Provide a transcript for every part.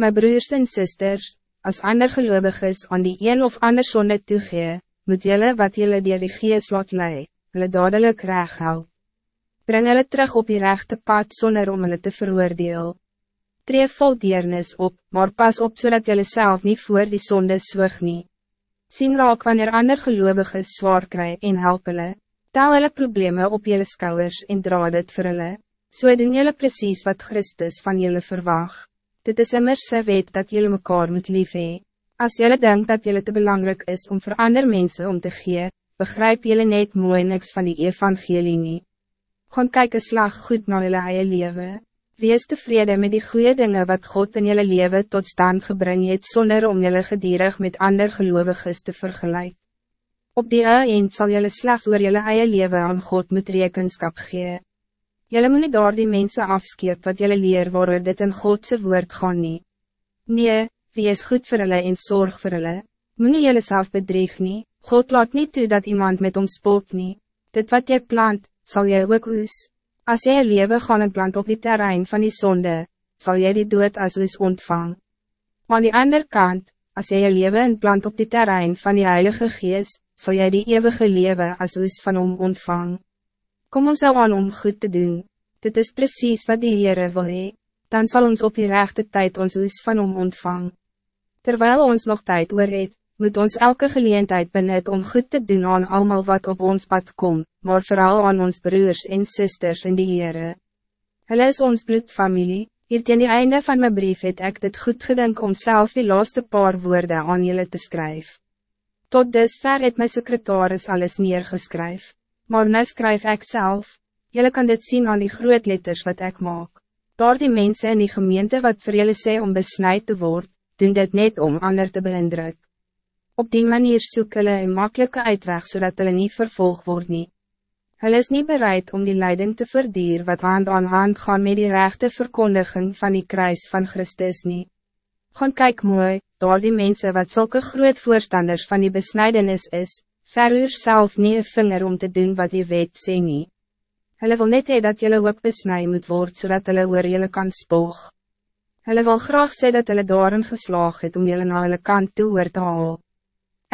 My broers en sisters, als ander gelovig is aan die een of ander sonde toegee, moet jylle wat jylle dier die gees laat lei, hulle dadelijk reg hou. Bring hulle terug op die rechte pad zonder om hulle te veroordeel. Tree vol deernis op, maar pas op zodat so jylle self niet voor die sonde swig nie. Sien raak wanneer ander gelovig is zwaar kry en help hulle. Tel hulle probleme op jylle skouwers en dra dit vir hulle. So doen jylle precies wat Christus van jylle verwacht. Dit is immers sy wet dat jylle mekaar moet lief hee. As jylle denkt dat jylle te belangrijk is om voor ander mensen om te gee, begrijp jylle net mooi niks van die evangelie nie. Gaan kyk een slag goed na jylle eie lewe. Wees tevreden met die goede dingen wat God in jylle lewe tot stand gebring het sonder om jylle gedierig met ander geloviges te vergelijken. Op die eind zal jullie slechts oor jullie eie leven aan God moet rekenskap gee. Jullie moet niet door die mensen afskeep wat jullie leer waar dit in Godse woord gaan nie. Nee, wie is goed voor hulle en zorg voor hulle? Moet nie jylle self bedreig nie, God laat niet toe dat iemand met hom spook nie. Dit wat jy plant, zal jy ook oes. As jy leven gaan en plant op die terrein van die zonde, zal jy die dood as oes ontvang. Aan die andere kant, als jy een leven en plant op die terrein van die Heilige Geest, zal jij die eeuwige leven als oes van om ontvang. Kom ons al aan om goed te doen, dit is precies wat die Heere wil hee, dan zal ons op die rechte tijd ons oes van om ontvang. Terwijl ons nog tijd oor het, moet ons elke geleentheid benut om goed te doen aan allemaal wat op ons pad komt, maar vooral aan ons broers en zusters in die Heere. Hulle is ons bloedfamilie, hier teen die einde van mijn brief het ek dit goed gedink om zelf die laatste paar woorden aan jullie te schrijven. Tot dusver het my secretaris alles neergeskryf, maar nou skryf ek self, Jullie kan dit zien aan die groot letters wat ik maak. Daar die mensen in die gemeente wat vir julle sê om besnijd te worden, doen dit net om ander te beïndruk. Op die manier soek hulle een makkelijke uitweg zodat hulle niet vervolg word nie. Hulle is niet bereid om die leiding te verdier wat hand aan hand gaan met die rechte verkondiging van die kruis van Christus niet. Gaan kyk mooi, daar die mense wat zulke groot voorstanders van die besnijdenis is, verhuur zelf niet een vinger om te doen wat die wet sê nie. Hulle wil net hee dat jylle ook besnij moet worden, zodat hulle oor jylle kan spoog. Hulle wil graag sê dat hulle daarin geslaag het om jylle na hulle kant toe oor te haal.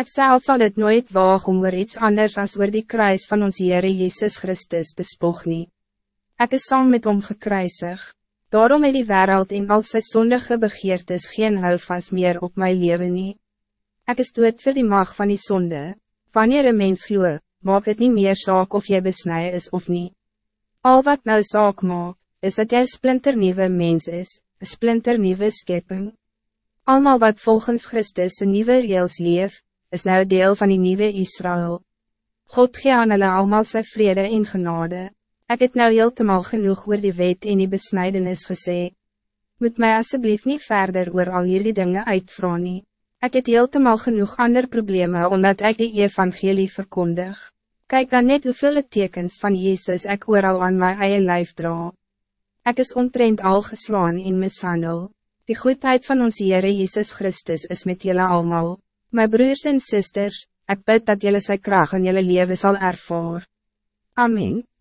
Ek self sal het nooit waag om oor iets anders als oor die kruis van ons Heere Jezus Christus te spoog nie. Ek is saam met hom gekruisig. Daarom het die wereld en al sy sondige begeertes geen houvast meer op my leven nie. Ek is dood vir die mag van die zonde. Wanneer een mens glo, maak het niet meer zaak of jy besnij is of niet. Al wat nou zaak maak, is dat jy splinternieuwe mens is, een splinternieuwe schepping. Almal wat volgens Christus een nieuwe reels leef, is nou deel van die nieuwe Israël. God gee aan hulle almal sy vrede en genade. Ik het nou heeltemal genoeg oor die wet en die besnijdenis gesê. Moet mij alsjeblieft niet verder oor al jullie dingen uitvra nie. Ek het heeltemal genoeg ander problemen omdat ik die evangelie verkondig. Kijk dan net hoeveel tekens van Jezus ik al aan mijn eie lijf dra. Ik is ontrend al geslaan in mishandel. Die goedheid van ons Heere Jezus Christus is met jullie allemaal. Mijn broers en zusters, ik bid dat jullie sy kracht in jullie leven zal ervaren. Amen.